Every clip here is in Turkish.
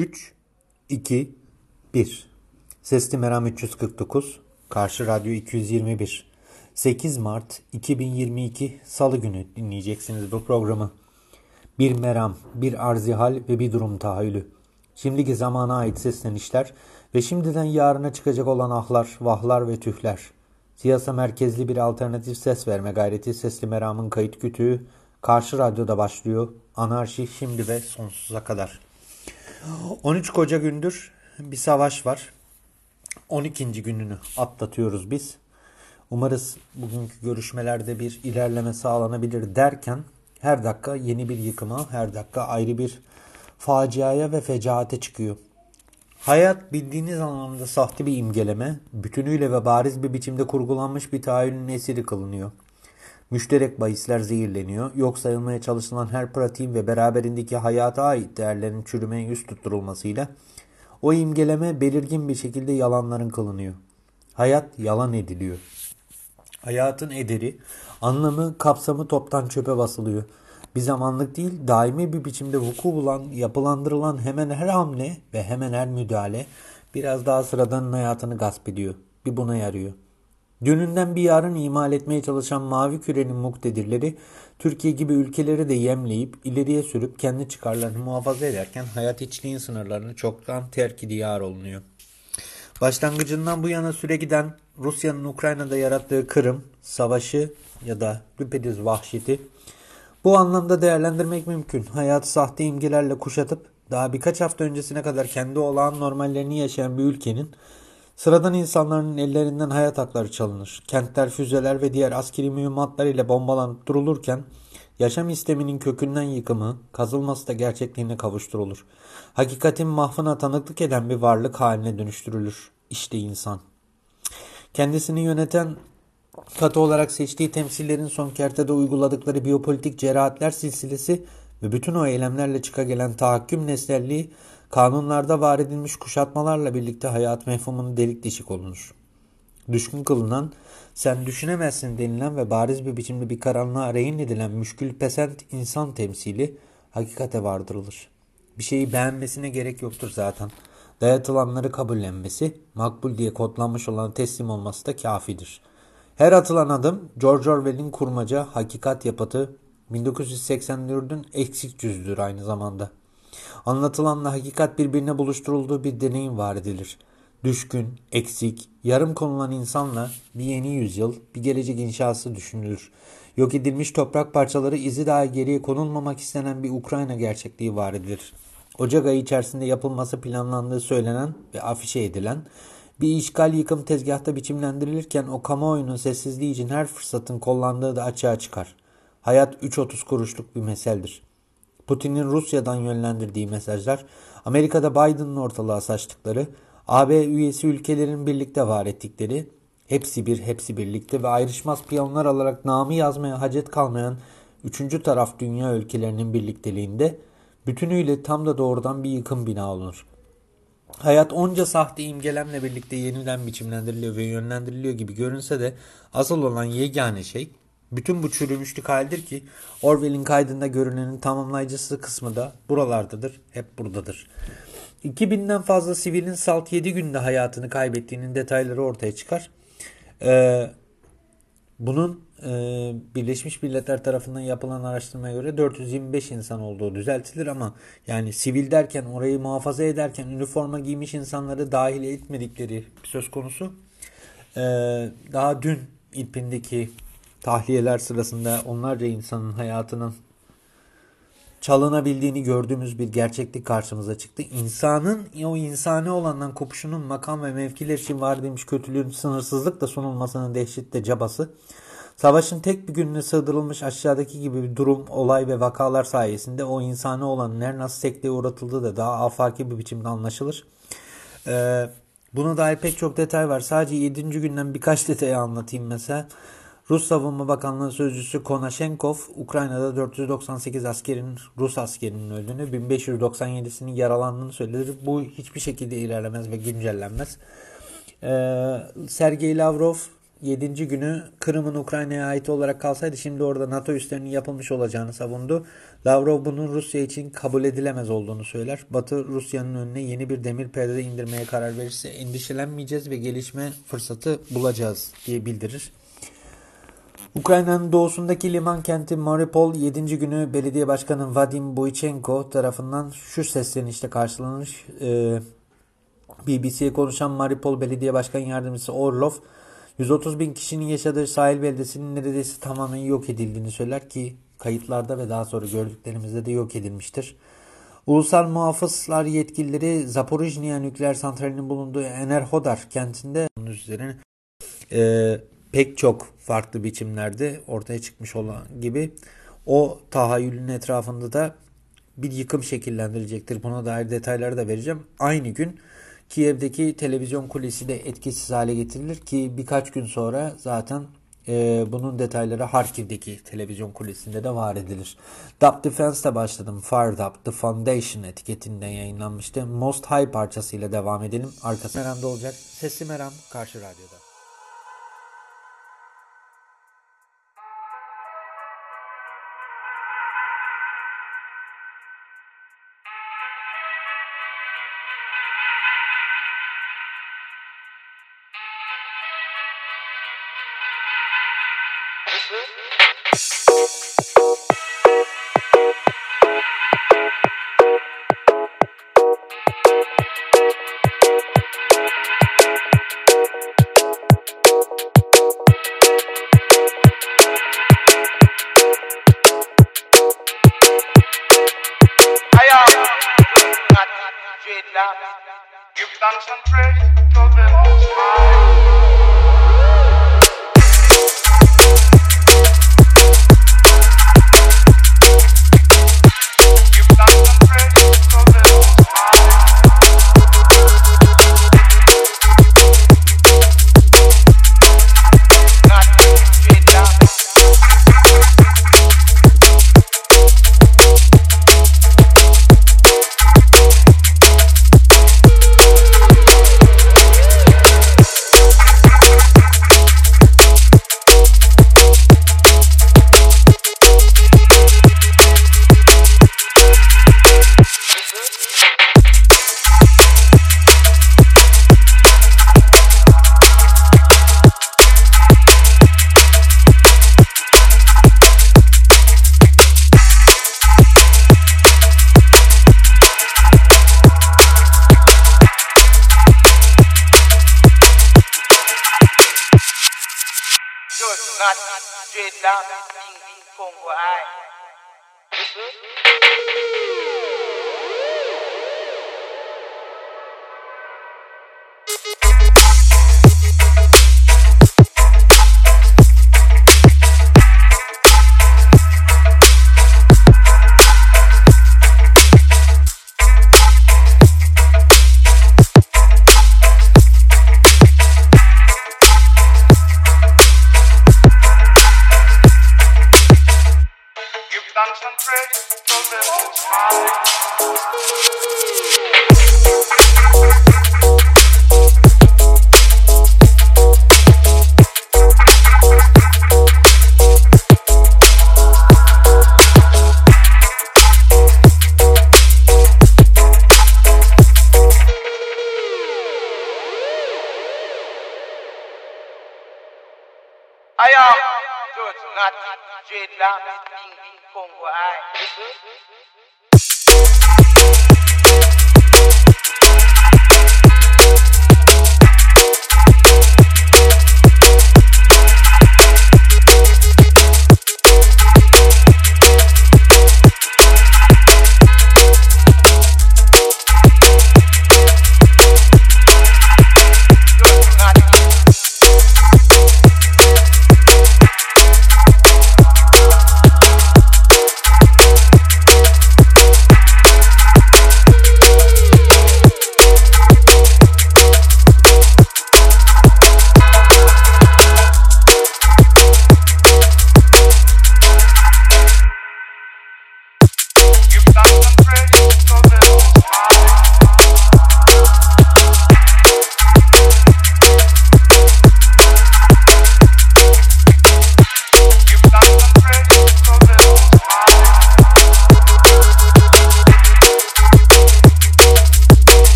3, 2, 1. Sesli Meram 349, Karşı Radyo 221. 8 Mart 2022 Salı günü dinleyeceksiniz bu programı. Bir meram, bir arzihal ve bir durum tahayyülü. Şimdiki zamana ait seslenişler ve şimdiden yarına çıkacak olan ahlar, vahlar ve tühler. Siyasa merkezli bir alternatif ses verme gayreti Sesli Meram'ın kayıt kütüğü Karşı Radyo'da başlıyor. Anarşi şimdi ve sonsuza kadar. 13 koca gündür bir savaş var. 12. gününü atlatıyoruz biz. Umarız bugünkü görüşmelerde bir ilerleme sağlanabilir derken her dakika yeni bir yıkıma, her dakika ayrı bir faciaya ve fecaate çıkıyor. Hayat bildiğiniz anlamda sahte bir imgeleme, bütünüyle ve bariz bir biçimde kurgulanmış bir tahayyülün esiri kılınıyor. Müşterek bahisler zehirleniyor. Yok sayılmaya çalışılan her pratiğin ve beraberindeki hayata ait değerlerin çürümeye yüz tutturulmasıyla o imgeleme belirgin bir şekilde yalanların kılınıyor. Hayat yalan ediliyor. Hayatın ederi, anlamı, kapsamı toptan çöpe basılıyor. Bir zamanlık değil, daimi bir biçimde vuku bulan, yapılandırılan hemen her hamle ve hemen her müdahale biraz daha sıradanın hayatını gasp ediyor. Bir buna yarıyor. Dününden bir yarın imal etmeye çalışan mavi kürenin muktedirleri Türkiye gibi ülkeleri de yemleyip ileriye sürüp kendi çıkarlarını muhafaza ederken hayat içliğin sınırlarını çoktan terk diyar olunuyor. Başlangıcından bu yana süre giden Rusya'nın Ukrayna'da yarattığı Kırım, savaşı ya da düpedüz vahşeti bu anlamda değerlendirmek mümkün. Hayatı sahte imgelerle kuşatıp daha birkaç hafta öncesine kadar kendi olağan normallerini yaşayan bir ülkenin Sıradan insanların ellerinden hayat hakları çalınır. Kentler, füzeler ve diğer askeri mühimmatlar ile bombalanıp durulurken yaşam isteminin kökünden yıkımı, kazılması da gerçekliğine kavuşturulur. Hakikatin mahfına tanıklık eden bir varlık haline dönüştürülür. İşte insan. Kendisini yöneten katı olarak seçtiği temsillerin son kertede uyguladıkları biyopolitik cerahatler silsilesi ve bütün o eylemlerle çıka gelen tahakküm nesnelliği Kanunlarda var edilmiş kuşatmalarla birlikte hayat mefhumunu delik deşik olunur. Düşkün kılınan, sen düşünemezsin denilen ve bariz bir biçimde bir karanlığa rehin edilen müşkül pesent insan temsili hakikate vardırılır. Bir şeyi beğenmesine gerek yoktur zaten. Dayatılanları kabullenmesi, makbul diye kodlanmış olan teslim olması da kafidir. Her atılan adım George Orwell'in kurmaca hakikat yapıtı 1984'ün eksik cüzdür aynı zamanda. Anlatılanla hakikat birbirine buluşturulduğu bir deneyim var edilir. Düşkün, eksik, yarım konulan insanla bir yeni yüzyıl, bir gelecek inşası düşünülür. Yok edilmiş toprak parçaları izi daha geriye konulmamak istenen bir Ukrayna gerçekliği var edilir. Ocak ayı içerisinde yapılması planlandığı söylenen ve afişe edilen bir işgal yıkım tezgahta biçimlendirilirken o kamuoyunun sessizliği için her fırsatın kollandığı da açığa çıkar. Hayat 3.30 kuruşluk bir meseldir. Putin'in Rusya'dan yönlendirdiği mesajlar, Amerika'da Biden'ın ortalığa saçtıkları, AB üyesi ülkelerin birlikte var ettikleri, hepsi bir hepsi birlikte ve ayrışmaz piyonlar alarak namı yazmaya hacet kalmayan üçüncü taraf dünya ülkelerinin birlikteliğinde bütünüyle tam da doğrudan bir yıkım bina olunur. Hayat onca sahte imgelemle birlikte yeniden biçimlendiriliyor ve yönlendiriliyor gibi görünse de asıl olan yegane şey bütün bu çürümüşlük haldir ki Orwell'in kaydında görünenin tamamlayıcısı kısmı da buralardadır, hep buradadır. 2000'den fazla sivilin salt 7 günde hayatını kaybettiğinin detayları ortaya çıkar. Ee, bunun e, Birleşmiş Milletler tarafından yapılan araştırmaya göre 425 insan olduğu düzeltilir ama yani sivil derken orayı muhafaza ederken üniforma giymiş insanları dahil etmedikleri söz konusu. Ee, daha dün İlpin'deki tahliyeler sırasında onlarca insanın hayatının çalınabildiğini gördüğümüz bir gerçeklik karşımıza çıktı. İnsanın o insani olandan kopuşunun makam ve mevkiler için var demiş kötülüğün sınırsızlıkla sunulmasının dehşetle cabası. Savaşın tek bir gününe sığdırılmış aşağıdaki gibi bir durum, olay ve vakalar sayesinde o insani olanın her nasıl sekteye uğratıldığı da daha afaki bir biçimde anlaşılır. Ee, buna dair pek çok detay var. Sadece 7. günden birkaç detayı anlatayım mesela. Rus Savunma Bakanlığı Sözcüsü Konashenkov, Ukrayna'da 498 askerin, Rus askerinin öldüğünü, 1597'sinin yaralandığını söyledi. Bu hiçbir şekilde ilerlemez ve güncellenmez. Ee, Sergey Lavrov, 7. günü Kırım'ın Ukrayna'ya ait olarak kalsaydı şimdi orada NATO üslerinin yapılmış olacağını savundu. Lavrov bunun Rusya için kabul edilemez olduğunu söyler. Batı Rusya'nın önüne yeni bir demir perde indirmeye karar verirse endişelenmeyeceğiz ve gelişme fırsatı bulacağız diye bildirir. Ukrayna'nın doğusundaki liman kenti Mariupol 7. günü belediye başkanı Vadim Boychenko tarafından şu seslenişte karşılanmış. Ee, BBC'ye konuşan Mariupol Belediye Başkan Yardımcısı Orlov 130 bin kişinin yaşadığı sahil beldesinin neredeyse tamamen yok edildiğini söyler ki kayıtlarda ve daha sonra gördüklerimizde de yok edilmiştir. Ulusal muhafızlar yetkilileri Zaporijnia nükleer santralinin bulunduğu Enerhodar kentinde bunun üzerine e, pek çok farklı biçimlerde ortaya çıkmış olan gibi o tahayyülün etrafında da bir yıkım şekillendirecektir. Buna dair detayları da vereceğim. Aynı gün Kiev'deki televizyon kulesi de etkisiz hale getirilir ki birkaç gün sonra zaten e, bunun detayları Harkiv'deki televizyon kulesinde de var edilir. Dub Defense'de başladım. Fired Up The Foundation etiketinden yayınlanmıştı. Most High parçasıyla devam edelim. Arkası Meram'da olacak. Sesli Meram Karşı Radyo'da.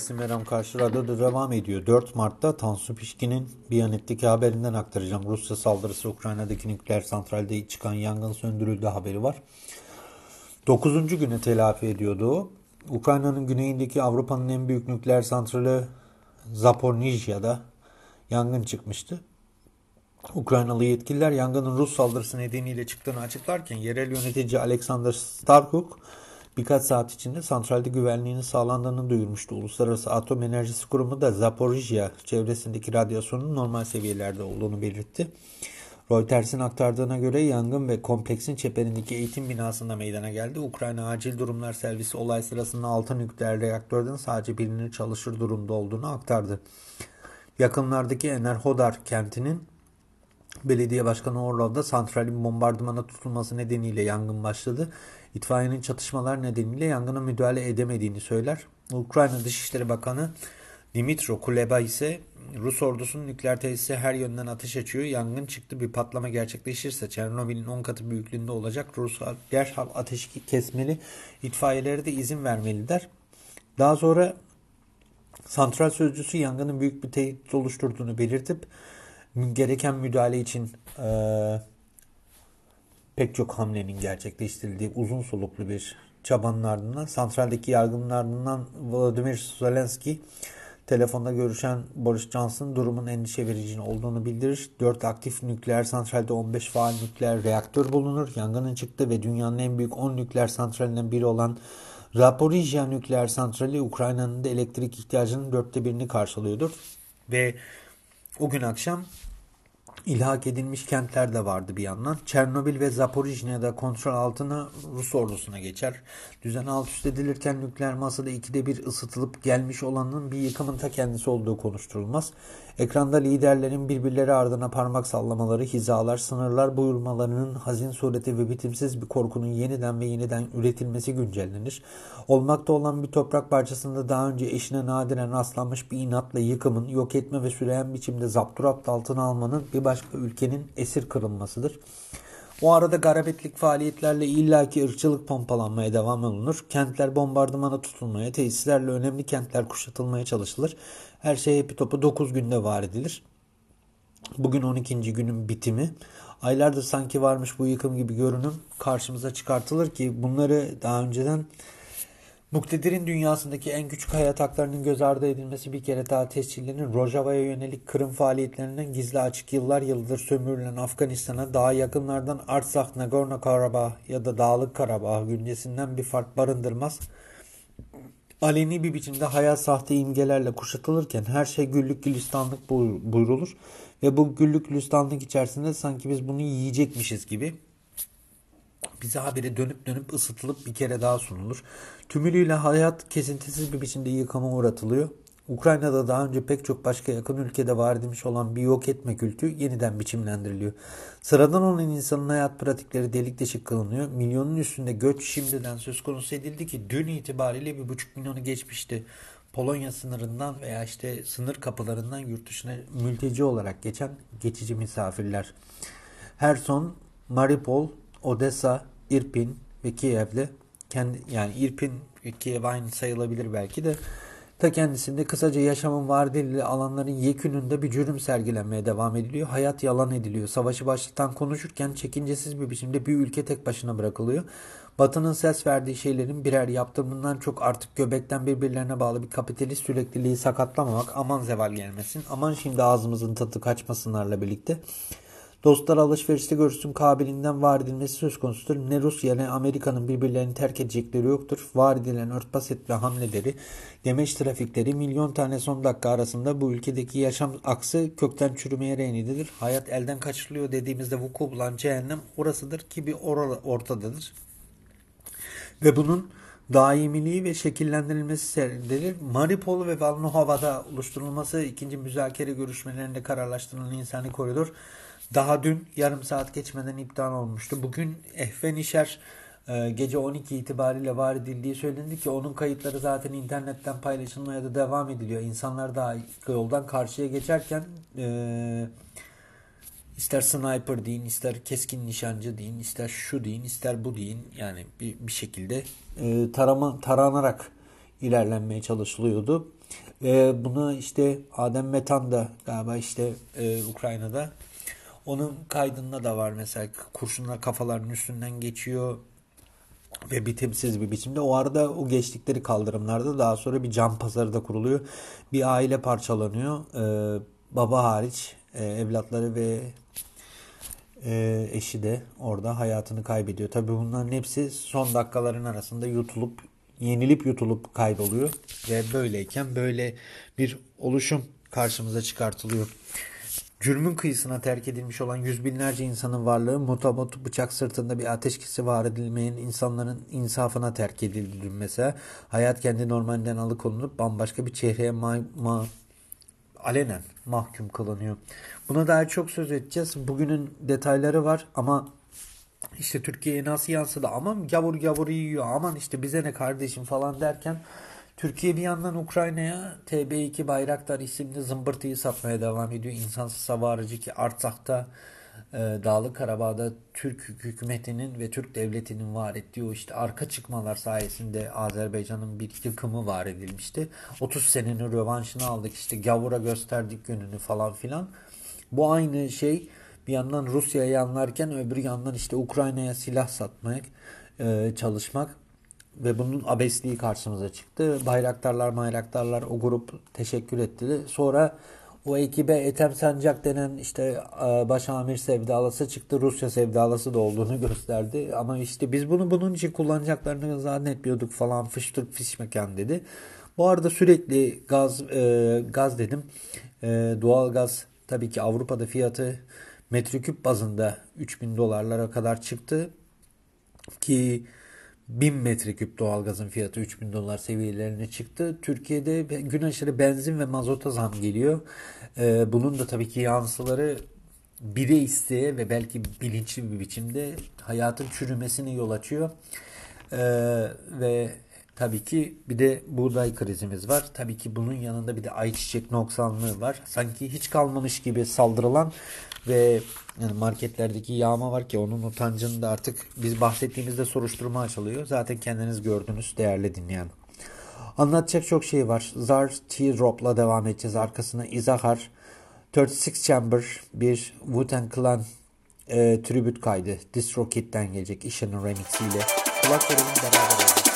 Sesli Meram Karşı Radyo'da devam ediyor. 4 Mart'ta Tansu Pişkin'in Biyanet'teki haberinden aktaracağım. Rusya saldırısı Ukrayna'daki nükleer santralde çıkan yangın söndürüldü haberi var. 9. güne telafi ediyordu. Ukrayna'nın güneyindeki Avrupa'nın en büyük nükleer santrali Zapornijya'da yangın çıkmıştı. Ukraynalı yetkililer yangının Rus saldırısı nedeniyle çıktığını açıklarken yerel yönetici Alexander Starkuk birkaç saat içinde santralde güvenliğinin sağlandığını duyurmuştu. Uluslararası Atom Enerjisi Kurumu da Zaporijya çevresindeki radyasyonun normal seviyelerde olduğunu belirtti. Reuters'in aktardığına göre yangın ve kompleksin çeperindeki eğitim binasında meydana geldi. Ukrayna Acil Durumlar Servisi olay sırasında 6 nükleer reaktörden sadece birinin çalışır durumda olduğunu aktardı. Yakınlardaki Enerhodar kentinin Belediye Başkanı Orlov'da santralin bombardımana tutulması nedeniyle yangın başladı. İtfaiyenin çatışmalar nedeniyle yangına müdahale edemediğini söyler. Ukrayna Dışişleri Bakanı Dimitro Kuleba ise Rus ordusunun nükleer tesise her yönden ateş açıyor. Yangın çıktı bir patlama gerçekleşirse Çernobil'in 10 katı büyüklüğünde olacak. Ruslar derhal ateşi kesmeli. İtfaiyeleri de izin vermeliler. Daha sonra santral sözcüsü yangının büyük bir tehdit oluşturduğunu belirtip gereken müdahale için e, pek çok hamlenin gerçekleştirildiği uzun soluklu bir çabanın ardından santraldeki yargının ardından Vladimir Zelenski telefonda görüşen Boris Johnson durumun endişe verici olduğunu bildirir. 4 aktif nükleer santralde 15 faal nükleer reaktör bulunur. Yangının çıktı ve dünyanın en büyük 10 nükleer santralinden biri olan Zaporijya nükleer santrali Ukrayna'nın da elektrik ihtiyacının dörtte birini karşılıyordur. Ve o gün akşam ilhak edilmiş kentler de vardı bir yandan. Çernobil ve Zaporijnya'da kontrol altına Rus ordusuna geçer. Düzen alt üst edilirken nükleer masada ikide bir ısıtılıp gelmiş olanın bir yıkımın ta kendisi olduğu konuşturulmaz. Ekranda liderlerin birbirleri ardına parmak sallamaları, hizalar, sınırlar buyurmalarının hazin sureti ve bitimsiz bir korkunun yeniden ve yeniden üretilmesi güncellenir. Olmakta olan bir toprak parçasında daha önce eşine nadiren rastlanmış bir inatla yıkımın, yok etme ve süreyen biçimde zapturapt altına almanın bir başka ülkenin esir kırılmasıdır. O arada garabetlik faaliyetlerle illaki ırkçılık pompalanmaya devam olunur. Kentler bombardımana tutulmaya, tesislerle önemli kentler kuşatılmaya çalışılır. Her şey hepi topu 9 günde var edilir. Bugün 12. günün bitimi. Aylardır sanki varmış bu yıkım gibi görünüm karşımıza çıkartılır ki bunları daha önceden Muktedirin dünyasındaki en küçük hayat haklarının göz ardı edilmesi bir kere daha tescillenir. Rojava'ya yönelik Kırım faaliyetlerinden gizli açık yıllar yıldır sömürülen Afganistan'a daha yakınlardan Artsakh, Nagorno-Karabağ ya da Dağlık Karabağ güncesinden bir fark barındırmaz. Aleni bir biçimde hayat sahte imgelerle kuşatılırken her şey güllük gülistanlık buyrulur ve bu güllük gülistanlık içerisinde sanki biz bunu yiyecekmişiz gibi bize habire dönüp dönüp ısıtılıp bir kere daha sunulur. Tümülüyle hayat kesintisiz bir biçimde yıkama uğratılıyor. Ukrayna'da daha önce pek çok başka yakın ülkede var edilmiş olan bir yok etme kültü yeniden biçimlendiriliyor. Sıradan olan insanın hayat pratikleri delik deşik kılınıyor. Milyonun üstünde göç şimdiden söz konusu edildi ki dün itibariyle bir buçuk milyonu geçmişti. Polonya sınırından veya işte sınır kapılarından yurt dışına mülteci olarak geçen geçici misafirler. Herson, Maripol, Odessa, Irpin ve Kiev'le kendi yani Irpin ve Kiev aynı sayılabilir belki de ta kendisinde kısaca yaşamın vardili alanların yekününde bir cürüm sergilenmeye devam ediliyor. Hayat yalan ediliyor. Savaşı başlıktan konuşurken çekincesiz bir biçimde bir ülke tek başına bırakılıyor. Batı'nın ses verdiği şeylerin birer yaptırımından çok artık göbekten birbirlerine bağlı bir kapitalist sürekliliği sakatlamamak aman zeval gelmesin. Aman şimdi ağzımızın tadı kaçmasınlarla birlikte Dostlar alışverişte görüşsün kabiliğinden var edilmesi söz konusudur. Ne Rusya ne Amerika'nın birbirlerini terk edecekleri yoktur. Var edilen örtbas etme hamleleri, demeç trafikleri milyon tane son dakika arasında bu ülkedeki yaşam aksı kökten çürümeye reynidir. Hayat elden kaçırılıyor dediğimizde vuku bulan cehennem orasıdır ki bir or ortadadır. Ve bunun daimiliği ve şekillendirilmesi serilir. Maripol ve Valnuhova'da oluşturulması ikinci müzakere görüşmelerinde kararlaştırılan insani koridor daha dün yarım saat geçmeden iptal olmuştu. Bugün Ehvenişer e, gece 12 itibariyle var edildiği söylendi ki onun kayıtları zaten internetten paylaşılmaya da devam ediliyor. İnsanlar daha yoldan karşıya geçerken e, ister sniper deyin, ister keskin nişancı deyin, ister şu deyin, ister bu deyin yani bir, bir şekilde e, tarama, taranarak ilerlenmeye çalışılıyordu. E, buna işte Adem Metan da galiba işte e, Ukrayna'da onun kaydında da var mesela kurşunlar kafalarının üstünden geçiyor ve bitimsiz bir biçimde. O arada o geçtikleri kaldırımlarda daha sonra bir cam pazarı da kuruluyor. Bir aile parçalanıyor. Ee, baba hariç e, evlatları ve e, eşi de orada hayatını kaybediyor. Tabii bunların hepsi son dakikaların arasında yutulup yenilip yutulup kayboluyor ve böyleyken böyle bir oluşum karşımıza çıkartılıyor. Cürmün kıyısına terk edilmiş olan yüz binlerce insanın varlığı mutabot bıçak sırtında bir ateşkesi var edilmeyen insanların insafına terk edildi mesela. Hayat kendi normalinden alıkonulup bambaşka bir çehreye ma, ma alenen mahkum kılınıyor. Buna dair çok söz edeceğiz. Bugünün detayları var ama işte Türkiye'ye nasıl yansıdı aman gavur gavur yiyor aman işte bize ne kardeşim falan derken Türkiye bir yandan Ukrayna'ya TB2 Bayraktar isimli zımbırtıyı satmaya devam ediyor. İnsansız hava aracı ki Artsak'ta e, Dağlık Karabağ'da Türk hükümetinin ve Türk devletinin var ettiği o işte arka çıkmalar sayesinde Azerbaycan'ın bir yıkımı var edilmişti. 30 senenin rövanşını aldık işte gavura gösterdik gününü falan filan. Bu aynı şey bir yandan Rusya'ya anlarken öbür yandan işte Ukrayna'ya silah satmak e, çalışmak ve bunun abesliği karşımıza çıktı. Bayraktarlar bayraktarlar o grup teşekkür etti. Sonra o ekibe Ethem Sancak denen işte e, başamir sevdalısı çıktı. Rusya sevdalısı da olduğunu gösterdi. Ama işte biz bunu bunun için kullanacaklarını zannetmiyorduk falan fıştık fişmeken dedi. Bu arada sürekli gaz e, gaz dedim. E, doğal gaz tabii ki Avrupa'da fiyatı metreküp bazında 3000 dolarlara kadar çıktı. Ki 1000 metreküp doğalgazın fiyatı 3000 dolar seviyelerine çıktı. Türkiye'de gün aşırı benzin ve mazota zam geliyor. Ee, bunun da tabii ki yansıları bire isteye ve belki bilinçli bir biçimde hayatın çürümesine yol açıyor. Ee, ve tabii ki bir de buğday krizimiz var. Tabii ki bunun yanında bir de ayçiçek noksanlığı var. Sanki hiç kalmamış gibi saldırılan ve yani marketlerdeki yağma var ki onun utancını da artık biz bahsettiğimizde soruşturma açılıyor. Zaten kendiniz gördünüz değerli dinleyen. Anlatacak çok şey var. Zar T-Drop'la devam edeceğiz. Arkasına Izahar 36 Chamber bir Wu-Tang Clan e, tribute kaydı. DistroKid'den gelecek işinin remixiyle. Kulak verelim beraber olacak.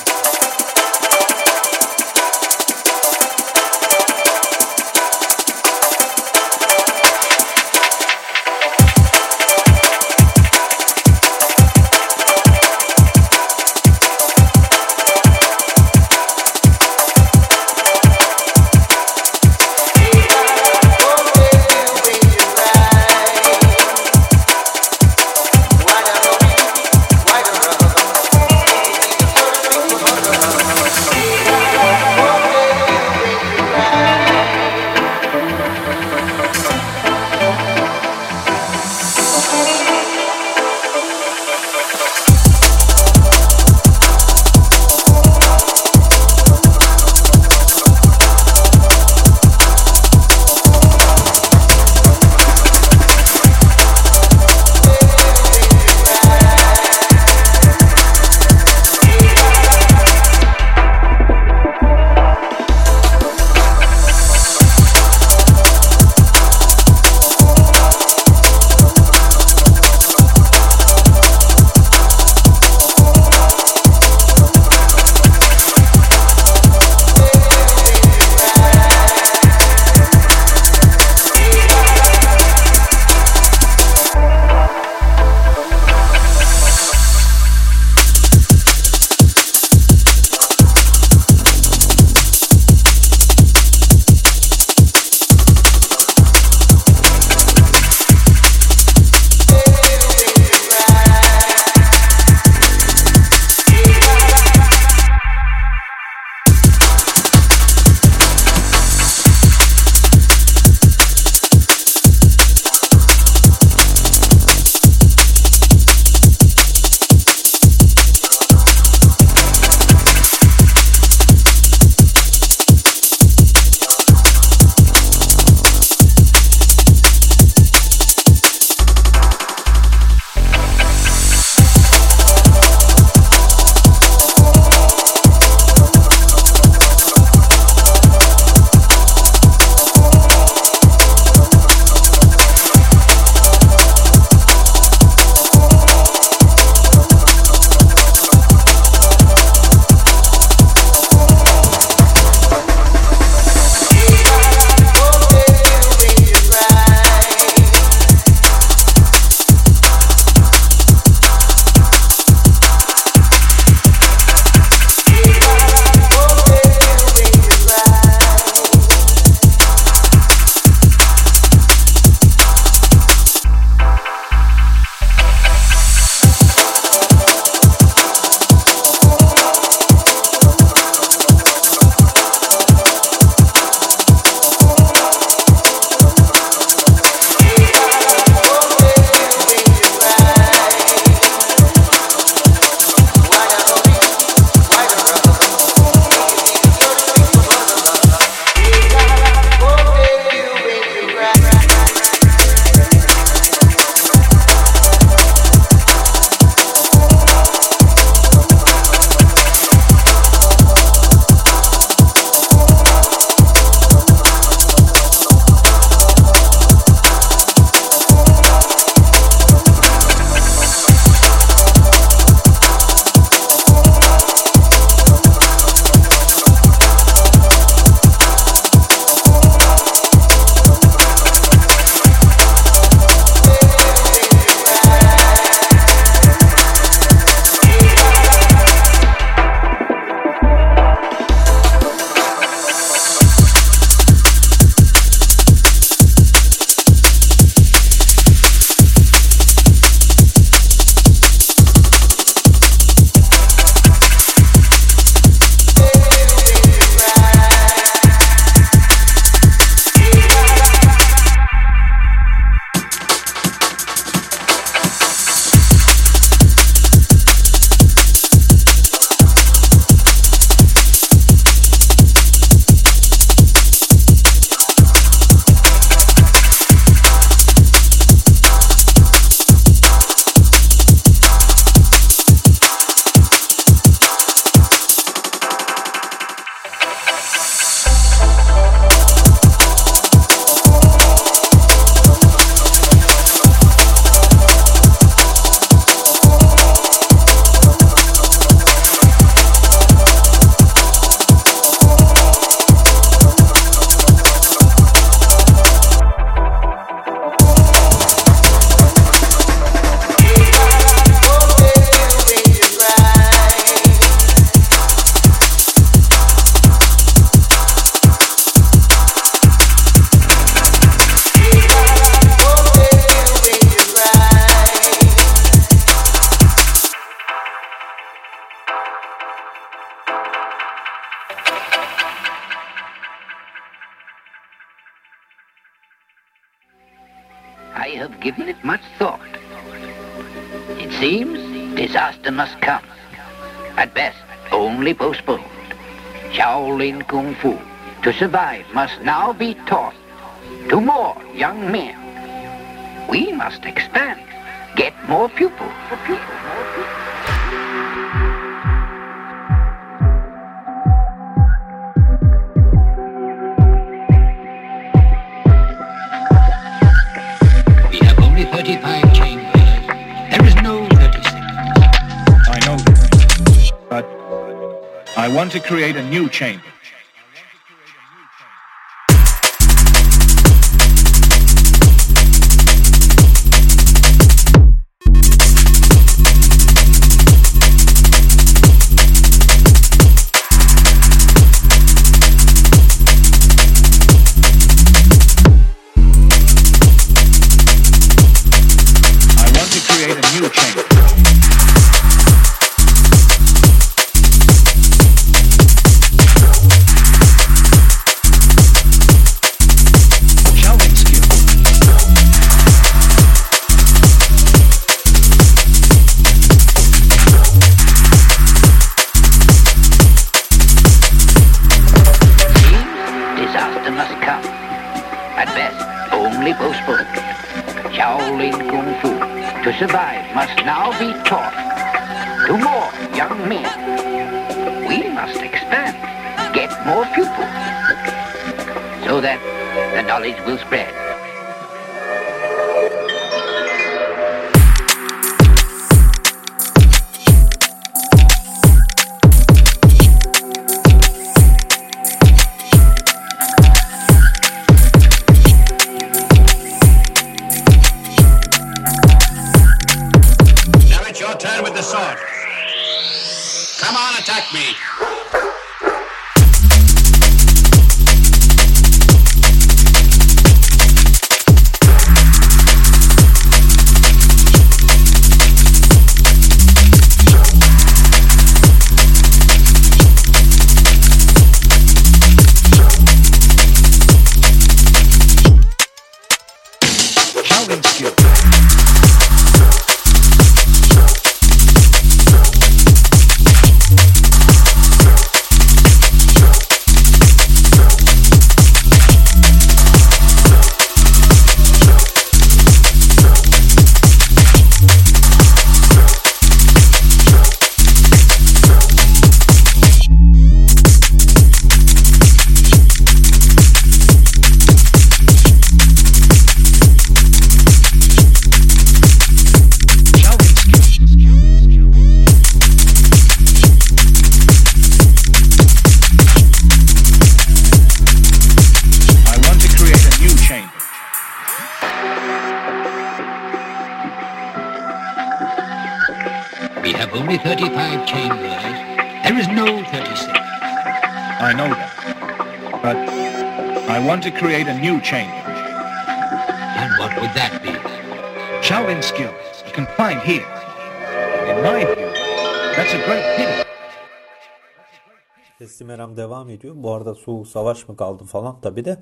Shaolin Kung Fu, to survive, must now be taught to more young men. We must expand, get more pupils. We have only 35 chambers. There is no 36. I know. But I want to create a new chamber. Teslim Eram devam ediyor. Bu arada soğuk savaş mı kaldı falan tabi de.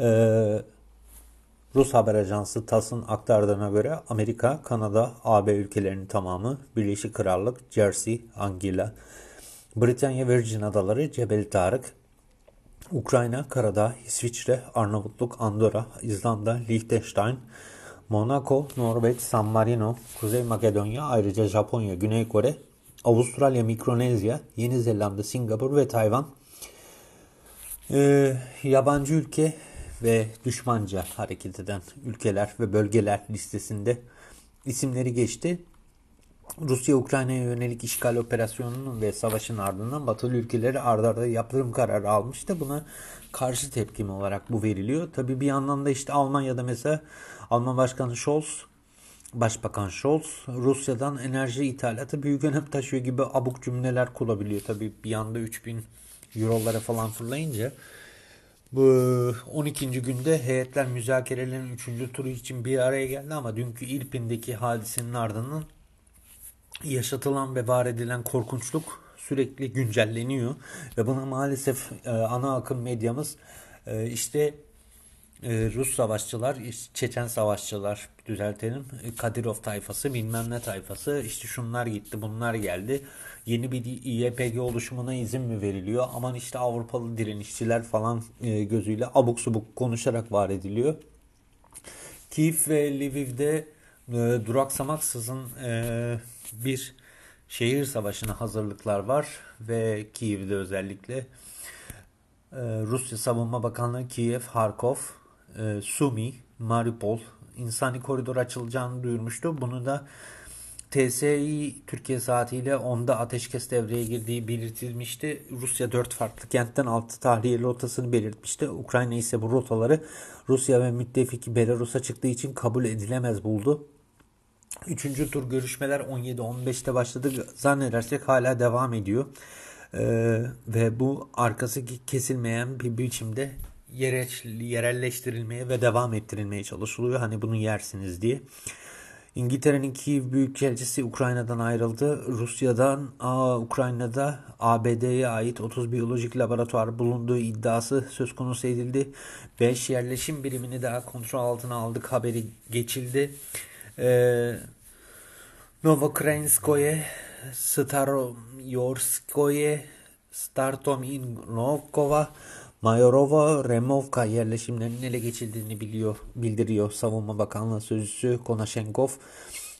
Ee, Rus haber ajansı TASS'ın aktardığına göre Amerika, Kanada, AB ülkelerinin tamamı, Birleşik Krallık, Jersey, Anguilla, Britanya Virgin Adaları, Cebel Tarık, Ukrayna, Karadağ, İsviçre, Arnavutluk, Andorra, İzlanda, Liechtenstein, Monaco, Norveç, San Marino, Kuzey Makedonya, ayrıca Japonya, Güney Kore, Avustralya, Mikronezya, Yeni Zelanda, Singapur ve Tayvan ee, yabancı ülke ve düşmanca hareket eden ülkeler ve bölgeler listesinde isimleri geçti. Rusya Ukrayna'ya yönelik işgal operasyonunun ve savaşın ardından batılı ülkeleri ardarda arda yaptırım kararı almıştı. Buna karşı tepkim olarak bu veriliyor. Tabi bir yandan da işte Almanya'da mesela Alman Başkanı Scholz, Başbakan Scholz Rusya'dan enerji ithalatı büyük önem taşıyor gibi abuk cümleler kurabiliyor. Tabi bir yanda 3000 eurolara falan fırlayınca bu 12. günde heyetler müzakerelerin 3. turu için bir araya geldi ama dünkü İrpin'deki hadisenin ardından yaşatılan ve var edilen korkunçluk sürekli güncelleniyor ve buna maalesef e, ana akım medyamız e, işte e, Rus savaşçılar, Çeçen savaşçılar düzeltelim. E, Kadirov tayfası, bilmem ne tayfası. işte şunlar gitti, bunlar geldi. Yeni bir YPG oluşumuna izin mi veriliyor? Aman işte Avrupalı direnişçiler falan e, gözüyle abuk subuk konuşarak var ediliyor. Kiev ve Lviv'de e, duraksamaksızın bir şehir savaşına hazırlıklar var ve Kiev'de özellikle Rusya Savunma Bakanlığı Kiev, Harkov, Sumi, Mariupol insani koridor açılacağını duyurmuştu. Bunu da TSI Türkiye saatiyle 10'da ateşkes devreye girdiği belirtilmişti. Rusya 4 farklı kentten 6 tahliye rotasını belirtmişti. Ukrayna ise bu rotaları Rusya ve müttefiki Belarus'a çıktığı için kabul edilemez buldu. Üçüncü tur görüşmeler 17-15'te başladı. Zannedersek hala devam ediyor. Ee, ve bu arkası kesilmeyen bir biçimde yere, yerelleştirilmeye ve devam ettirilmeye çalışılıyor. Hani bunu yersiniz diye. İngiltere'nin Kiev Büyükelçisi Ukrayna'dan ayrıldı. Rusya'dan Ukrayna'da ABD'ye ait 30 biyolojik laboratuvar bulunduğu iddiası söz konusu edildi. 5 yerleşim birimini daha kontrol altına aldık haberi geçildi. Ee, Novokrenskoye, Staroyorskoye, Startominkova, Mayorova, Removka yerleşimlerinin ele geçildiğini biliyor, bildiriyor Savunma Bakanlığı Sözcüsü Konashenkov.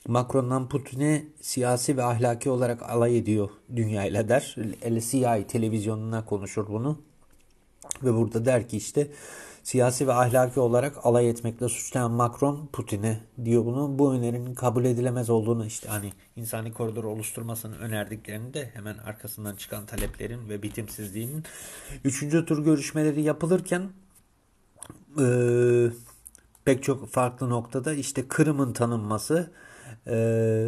Macron'dan Putin'e siyasi ve ahlaki olarak alay ediyor dünyayla der. LCI televizyonuna konuşur bunu. Ve burada der ki işte siyasi ve ahlaki olarak alay etmekle suçlayan Macron Putin'e diyor bunu. Bu önerinin kabul edilemez olduğunu işte hani insani koridor oluşturmasını önerdiklerini de hemen arkasından çıkan taleplerin ve bitimsizliğinin üçüncü tur görüşmeleri yapılırken e, pek çok farklı noktada işte Kırım'ın tanınması e,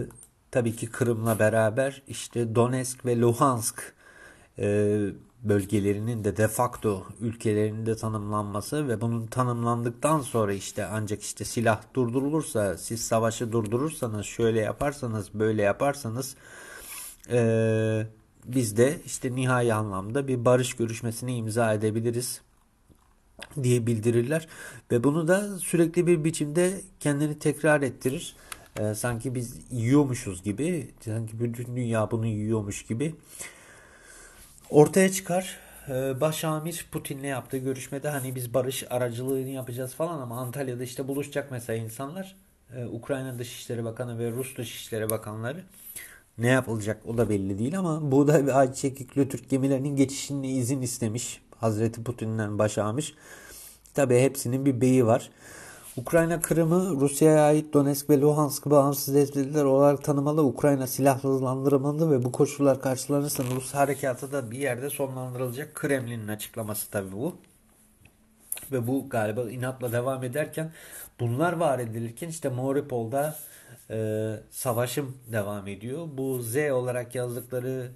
tabii ki Kırım'la beraber işte Donetsk ve Luhansk e, bölgelerinin de de facto ülkelerinin de tanımlanması ve bunun tanımlandıktan sonra işte ancak işte silah durdurulursa siz savaşı durdurursanız şöyle yaparsanız böyle yaparsanız e, biz de işte nihai anlamda bir barış görüşmesini imza edebiliriz diye bildirirler ve bunu da sürekli bir biçimde kendini tekrar ettirir. E, sanki biz yiyormuşuz gibi, sanki bütün dünya bunu yiyormuş gibi ortaya çıkar. Ee, Başamir Putin'le yaptığı görüşmede hani biz barış aracılığını yapacağız falan ama Antalya'da işte buluşacak mesela insanlar. Ee, Ukrayna Dışişleri Bakanı ve Rus Dışişleri Bakanları. Ne yapılacak o da belli değil ama bu da bir Ayçiçekli Türk gemilerinin geçişine izin istemiş. Hazreti Putin'den başamış. Tabi hepsinin bir beyi var. Ukrayna Kırım'ı Rusya'ya ait Donetsk ve Luhansk'ı bağımsız devletler olarak tanımalı. Ukrayna silahlandırılmalı ve bu koşullar karşılanırsa Rus harekatı da bir yerde sonlandırılacak. Kremlin'in açıklaması tabii bu. Ve bu galiba inatla devam ederken bunlar var edilirken işte Mariupol'da e, savaşım devam ediyor. Bu Z olarak yazdıkları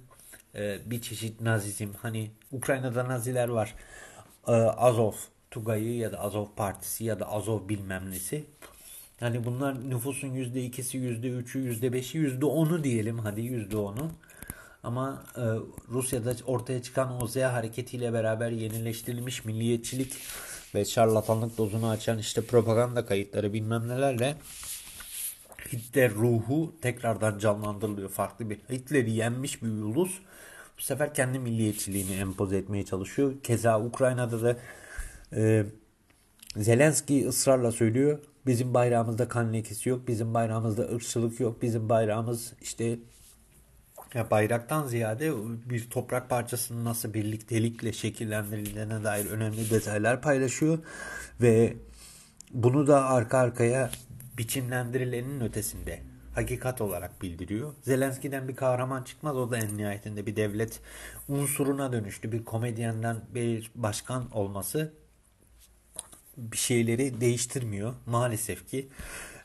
e, bir çeşit nazizm. Hani Ukrayna'da naziler var. E, Azov Tugay'ı ya da Azov Partisi ya da Azov bilmem nesi. Yani bunlar nüfusun yüzde ikisi, yüzde üçü, yüzde beşi, yüzde onu diyelim hadi yüzde onu. Ama e, Rusya'da ortaya çıkan Z hareketiyle beraber yenileştirilmiş milliyetçilik ve şarlatanlık dozunu açan işte propaganda kayıtları bilmem nelerle Hitler ruhu tekrardan canlandırılıyor. Farklı bir Hitler'i yenmiş bir ulus bu sefer kendi milliyetçiliğini empoze etmeye çalışıyor. Keza Ukrayna'da da ee, Zelenski ısrarla söylüyor. Bizim bayrağımızda kan lekesi yok. Bizim bayrağımızda ırkçılık yok. Bizim bayrağımız işte ya bayraktan ziyade bir toprak parçasının nasıl birliktelikle şekillendirildiğine dair önemli detaylar paylaşıyor ve bunu da arka arkaya biçimlendirilenin ötesinde hakikat olarak bildiriyor. Zelenski'den bir kahraman çıkmaz o da en nihayetinde bir devlet unsuruna dönüştü. Bir komedyenden bir başkan olması bir şeyleri değiştirmiyor maalesef ki.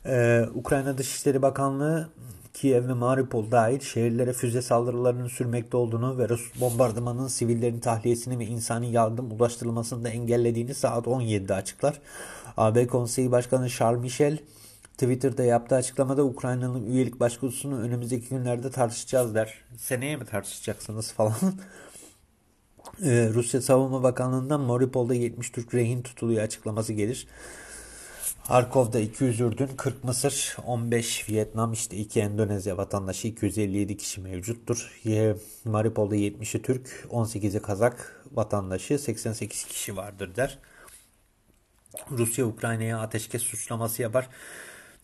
Ee, Ukrayna Dışişleri Bakanlığı Kiev ve Mariupol dahil şehirlere füze saldırılarının sürmekte olduğunu ve Rus bombardımanın sivillerin tahliyesini ve insani yardım ulaştırılmasını da engellediğini saat 17'de açıklar. AB Konseyi Başkanı Charles Michel Twitter'da yaptığı açıklamada Ukrayna'nın üyelik başvurusunu önümüzdeki günlerde tartışacağız der. Seneye mi tartışacaksınız falan. Ee, Rusya Savunma Bakanlığı'ndan Mariupol'da 70 Türk rehin tutuluyor açıklaması gelir. Harkov'da 200 Ürdün, 40 Mısır, 15 Vietnam, işte 2 Endonezya vatandaşı, 257 kişi mevcuttur. Mariupol'da 70'i Türk, 18'i Kazak vatandaşı, 88 kişi vardır der. Rusya Ukrayna'ya ateşkes suçlaması yapar.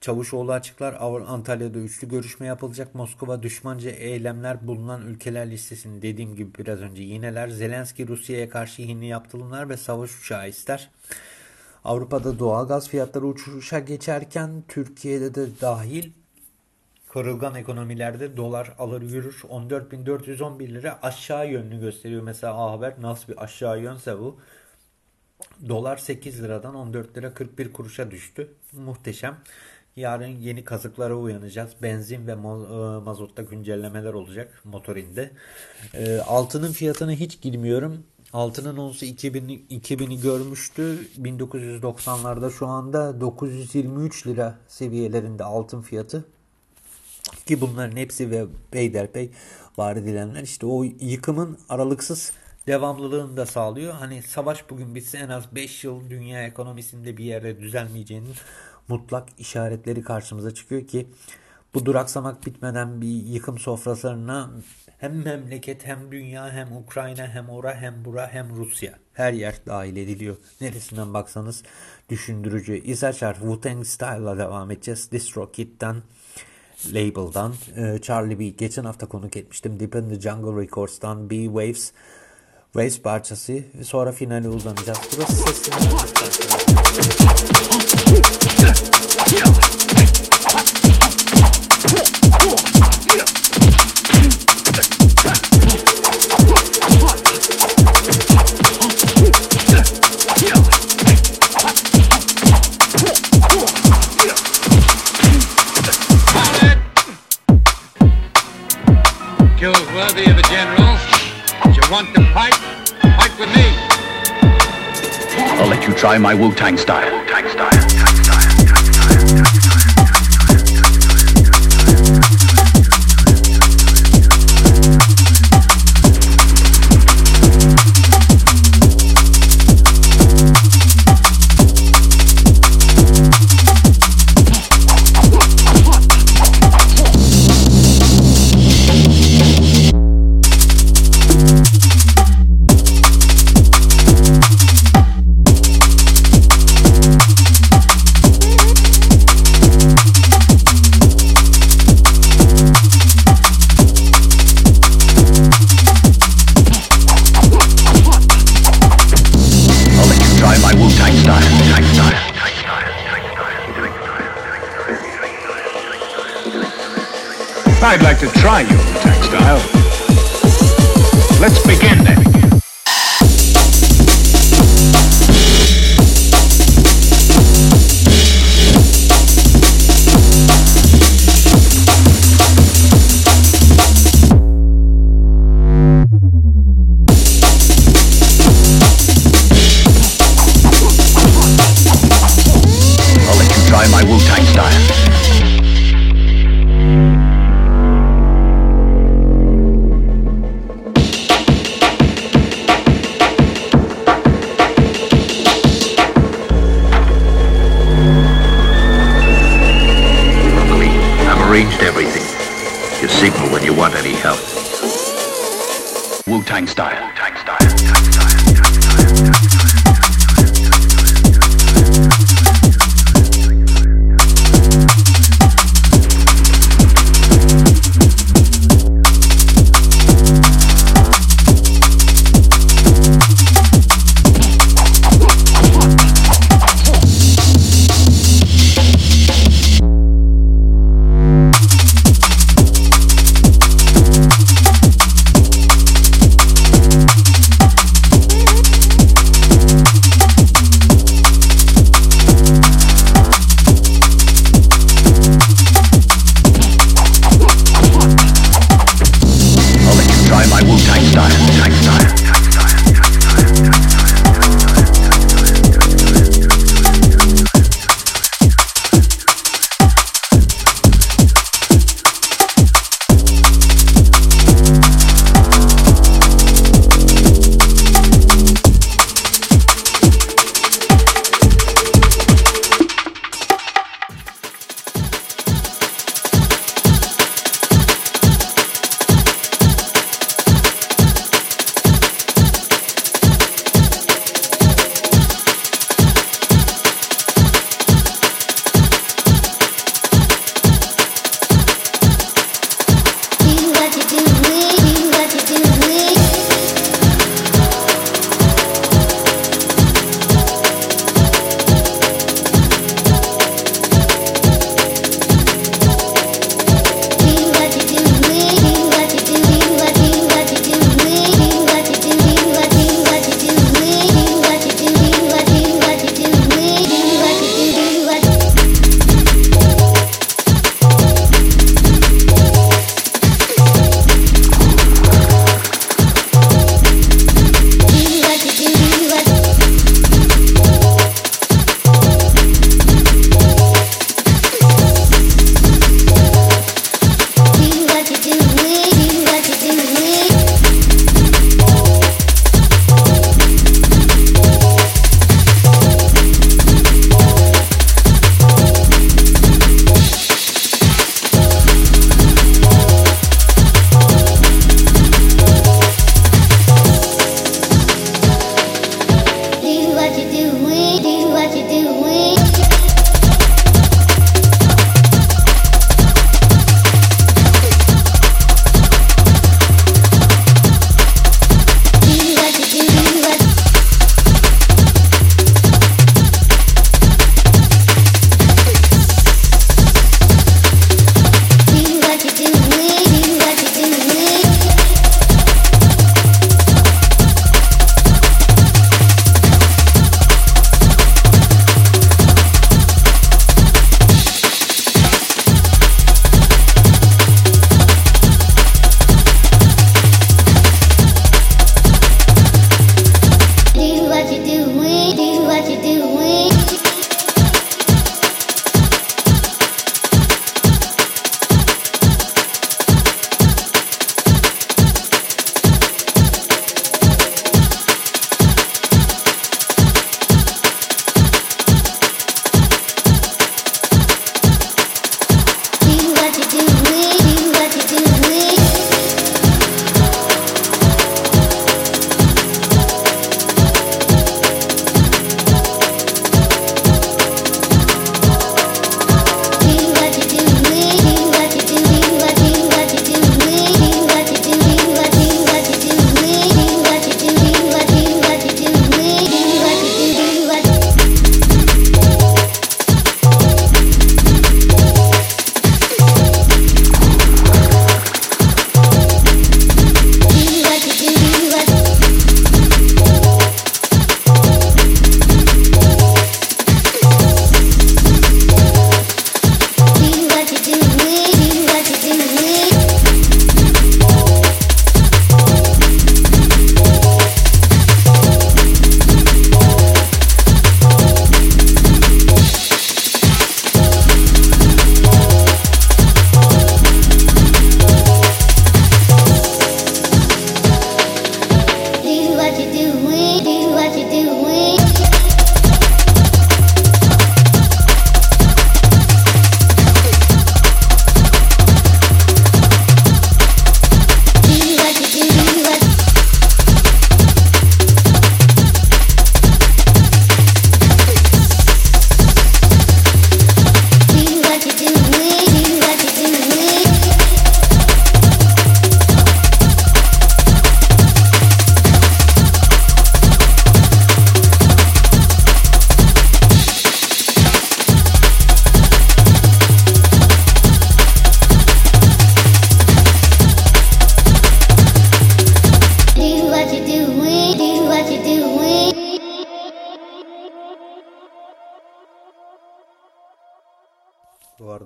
Çavuşoğlu açıklar Antalya'da üçlü görüşme yapılacak. Moskova düşmanca eylemler bulunan ülkeler listesini dediğim gibi biraz önce yineler. Zelenski Rusya'ya karşı yeni yaptırımlar ve savaş uçağı ister. Avrupa'da doğal gaz fiyatları uçuşa geçerken Türkiye'de de dahil kırılgan ekonomilerde dolar alır yürür 14.411 lira aşağı yönlü gösteriyor. Mesela A Haber nasıl bir aşağı yönse bu. Dolar 8 liradan 14 lira 41 kuruşa düştü. Muhteşem. Yarın yeni kazıklara uyanacağız. Benzin ve e, mazotta güncellemeler olacak motorinde. E, altının fiyatını hiç girmiyorum. Altının onsu 2000, 2000'i görmüştü. 1990'larda şu anda 923 lira seviyelerinde altın fiyatı. Ki bunların hepsi ve peyderpey var edilenler. İşte o yıkımın aralıksız devamlılığını da sağlıyor. Hani savaş bugün bitse en az 5 yıl dünya ekonomisinde bir yerde düzelmeyeceğinin mutlak işaretleri karşımıza çıkıyor ki bu duraksamak bitmeden bir yıkım sofrasına hem memleket hem dünya hem Ukrayna hem ora hem bura hem Rusya her yer dahil ediliyor. Neresinden baksanız düşündürücü. İzaçar Wu-Tang Style'la devam edeceğiz. Distro Kid'den label'dan. Ee, Charlie B. Geçen hafta konuk etmiştim. Deep in the Jungle Records'tan B Waves Waves parçası. Sonra finale uzanacağız. Burası sesini my Wu-Tang style. Wu-Tang style. I'd like to try your textile.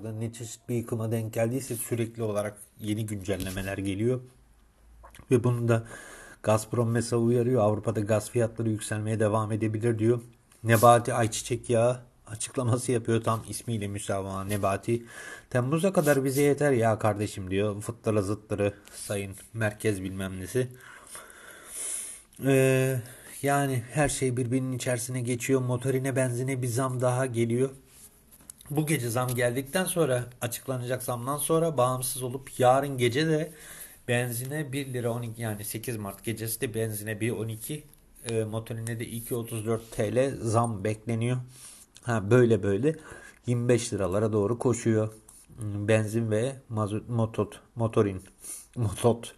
Arada ne çeşit bir yıkıma denk geldiyse sürekli olarak yeni güncellemeler geliyor. Ve bunu da Gazprom mesela uyarıyor. Avrupa'da gaz fiyatları yükselmeye devam edebilir diyor. Nebati ayçiçek yağı açıklaması yapıyor tam ismiyle müsavaha Nebati. Temmuz'a kadar bize yeter ya kardeşim diyor. Fıtları zıtları sayın merkez bilmem nesi. Ee, yani her şey birbirinin içerisine geçiyor. Motorine benzine bir zam daha geliyor. Bu gece zam geldikten sonra açıklanacak zamdan sonra bağımsız olup yarın gece de benzine 1 lira 12 yani 8 Mart gecesi de benzine 1.12 e, motorine de 2.34 TL zam bekleniyor. Ha böyle böyle 25 liralara doğru koşuyor. Hmm, benzin ve mazot, motot, motorin, motot.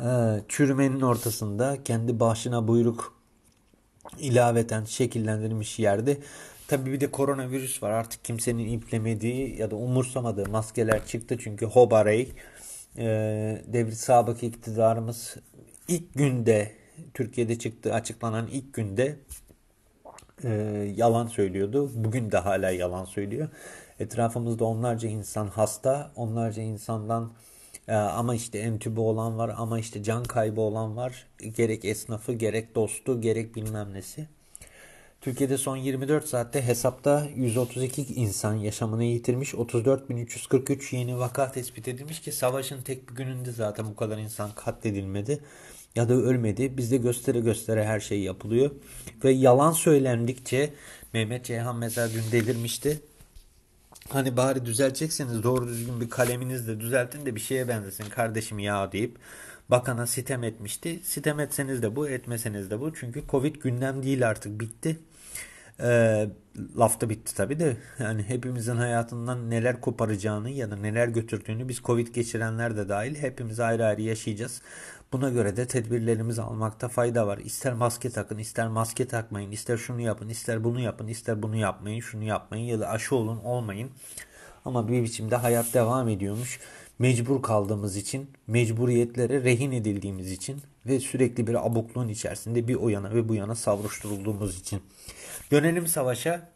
Ee, çürümenin ortasında kendi başına buyruk ilaveten şekillendirilmiş yerde Tabii bir de koronavirüs var. Artık kimsenin iplemediği ya da umursamadığı maskeler çıktı. Çünkü Hobarey e, devri sabık iktidarımız ilk günde Türkiye'de çıktı açıklanan ilk günde e, yalan söylüyordu. Bugün de hala yalan söylüyor. Etrafımızda onlarca insan hasta, onlarca insandan e, ama işte entübe olan var, ama işte can kaybı olan var. Gerek esnafı, gerek dostu, gerek bilmem nesi. Türkiye'de son 24 saatte hesapta 132 insan yaşamını yitirmiş, 34.343 yeni vaka tespit edilmiş ki savaşın tek bir gününde zaten bu kadar insan katledilmedi ya da ölmedi. Bizde göstere göstere her şey yapılıyor. Ve yalan söylendikçe Mehmet Ceyhan mesela dün delirmişti. Hani bari düzeltecekseniz doğru düzgün bir kaleminizle düzeltin de bir şeye benzesin kardeşim ya deyip bakana sitem etmişti. Sitem etseniz de bu etmeseniz de bu. Çünkü Covid gündem değil artık bitti. E, lafta bitti tabii de yani hepimizin hayatından neler koparacağını ya da neler götürdüğünü biz Covid geçirenler de dahil hepimiz ayrı ayrı yaşayacağız. Buna göre de tedbirlerimizi almakta fayda var. İster maske takın, ister maske takmayın, ister şunu yapın, ister bunu yapın, ister bunu yapmayın, şunu yapmayın ya da aşı olun, olmayın. Ama bir biçimde hayat devam ediyormuş. Mecbur kaldığımız için, mecburiyetlere rehin edildiğimiz için ve sürekli bir abukluğun içerisinde bir o yana ve bu yana savruşturulduğumuz için. Dönelim savaşa.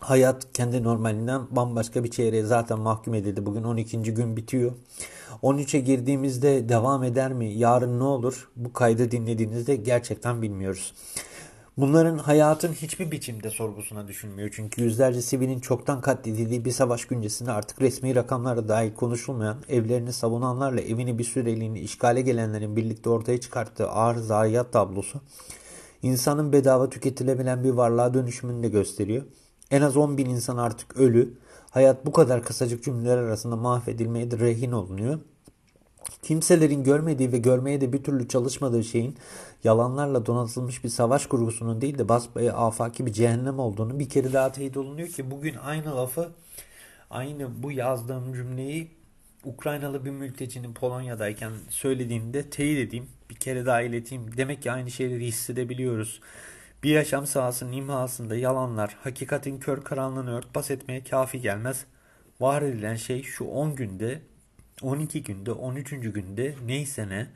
Hayat kendi normalinden bambaşka bir çeyreğe zaten mahkum edildi. Bugün 12. gün bitiyor. 13'e girdiğimizde devam eder mi? Yarın ne olur? Bu kaydı dinlediğinizde gerçekten bilmiyoruz. Bunların hayatın hiçbir biçimde sorgusuna düşünmüyor. Çünkü yüzlerce sivilin çoktan katledildiği bir savaş güncesinde artık resmi rakamlara dahil konuşulmayan, evlerini savunanlarla evini bir süreliğine işgale gelenlerin birlikte ortaya çıkarttığı ağır zayiat tablosu insanın bedava tüketilebilen bir varlığa dönüşümünü de gösteriyor. En az 10 bin insan artık ölü. Hayat bu kadar kısacık cümleler arasında mahvedilmeye de rehin olunuyor. Kimselerin görmediği ve görmeye de bir türlü çalışmadığı şeyin yalanlarla donatılmış bir savaş kurgusunun değil de basbaya afaki bir cehennem olduğunu bir kere daha teyit olunuyor ki bugün aynı lafı aynı bu yazdığım cümleyi Ukraynalı bir mültecinin Polonya'dayken söylediğimde teyit edeyim. Bir kere daha ileteyim. Demek ki aynı şeyleri hissedebiliyoruz. Bir yaşam sahasının imhasında yalanlar, hakikatin kör karanlığını örtbas etmeye kafi gelmez. Var edilen şey şu 10 günde, 12 günde, 13. günde neyse ne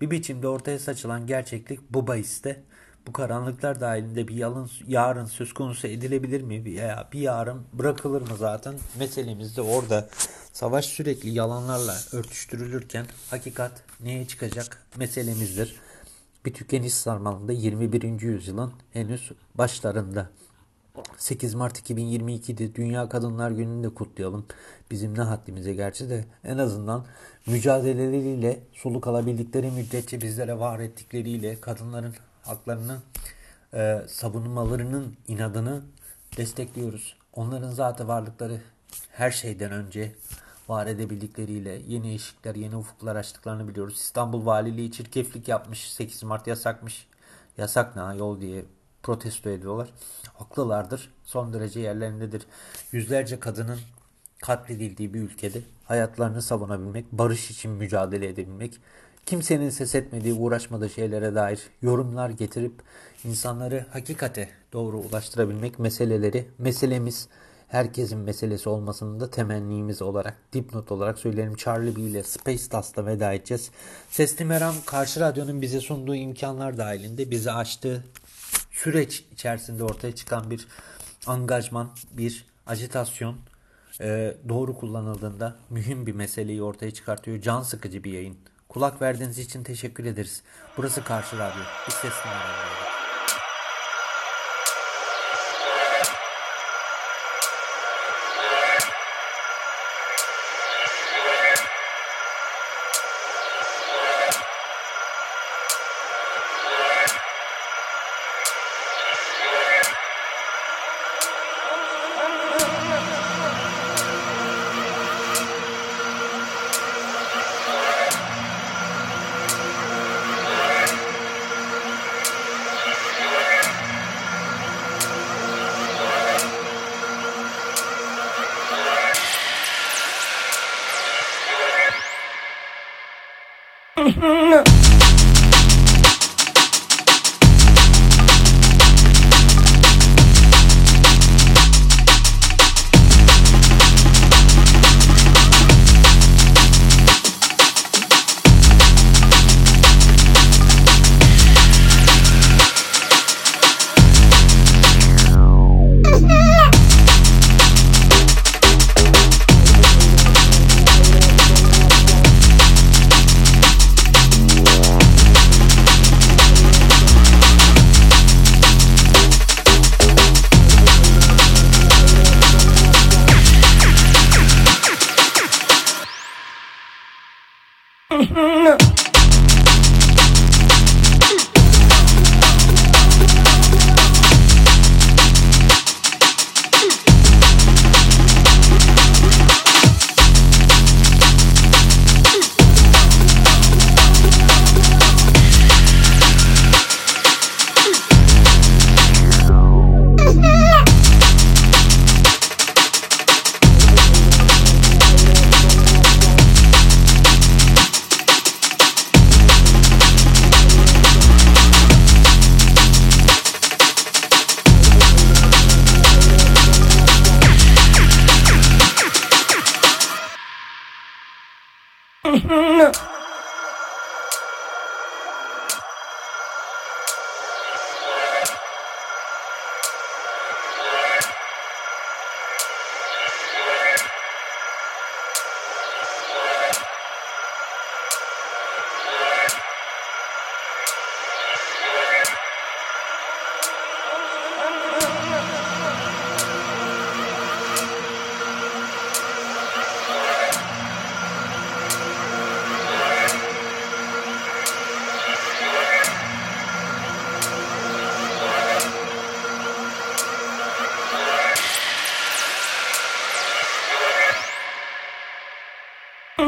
bir biçimde ortaya saçılan gerçeklik bu bahiste. Bu karanlıklar dahilinde bir yalın, yarın söz konusu edilebilir mi? Veya bir yarın bırakılır mı zaten? Meselemiz de orada. Savaş sürekli yalanlarla örtüştürülürken hakikat neye çıkacak meselemizdir. Bir tükeniş sarmalında 21. yüzyılın henüz başlarında. 8 Mart 2022'de Dünya Kadınlar Günü'nü de kutlayalım. Bizim ne haddimize gerçi de en azından mücadeleleriyle soluk alabildikleri müddetçe bizlere var ettikleriyle kadınların haklarını e, savunmalarının inadını destekliyoruz. Onların zaten varlıkları her şeyden önce var edebildikleriyle yeni eşikler, yeni ufuklar açtıklarını biliyoruz. İstanbul Valiliği çirkeflik yapmış. 8 Mart yasakmış. Yasak ne yol diye protesto ediyorlar. Haklılardır. Son derece yerlerindedir. Yüzlerce kadının katledildiği bir ülkede hayatlarını savunabilmek, barış için mücadele edebilmek, kimsenin ses etmediği, uğraşmadığı şeylere dair yorumlar getirip insanları hakikate doğru ulaştırabilmek meseleleri, meselemiz herkesin meselesi olmasını da temennimiz olarak dipnot olarak söyleyelim. Charlie B ile Space Dust'la veda edeceğiz. Sesli Meram Karşı Radyo'nun bize sunduğu imkanlar dahilinde bize açtığı süreç içerisinde ortaya çıkan bir angajman, bir ajitasyon, Ee, doğru kullanıldığında mühim bir meseleyi ortaya çıkartıyor. Can sıkıcı bir yayın. Kulak verdiğiniz için teşekkür ederiz. Burası Karşı Radyo. Biz sesini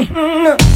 Mm-hmm.